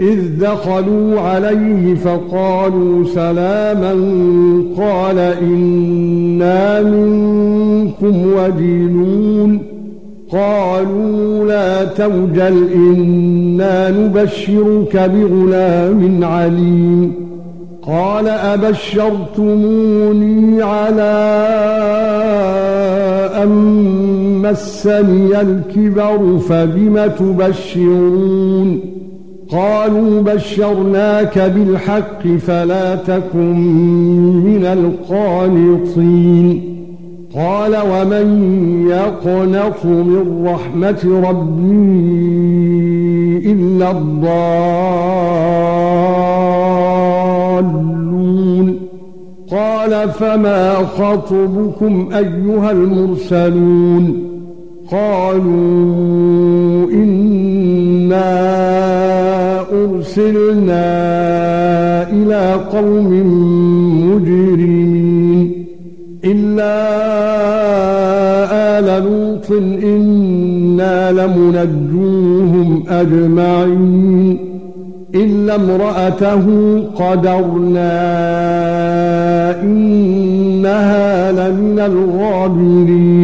إذ دخلوا عليه فقالوا سلاما قال إنا منكم وجلون قالوا لا توجل إنا نبشرك بغلام عليم قال أبشرتموني على أن مسني الكبر فبم تبشرون قالوا بشرناك بالحق فلا تكن من القانطين. قال ومن يقنط من رحمة ربي إلا الضالون. قال فما خطبكم أيها المرسلون؟ قالوا إِنَّا أرسلنا إلى قوم مجرمين إلا آل لوط إنا لمنجوهم أجمعين إلا امرأته قدرنا إنها لمن الغابرين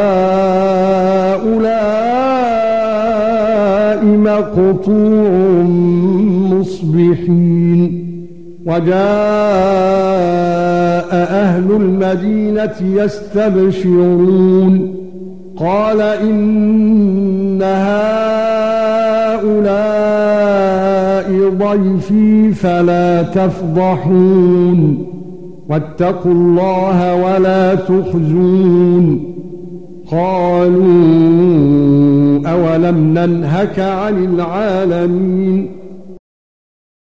مقطوع مصبحين وجاء أهل المدينة يستبشرون قال إن هؤلاء ضيفي فلا تفضحون واتقوا الله ولا تخزون قالوا اولم ننهك عن العالمين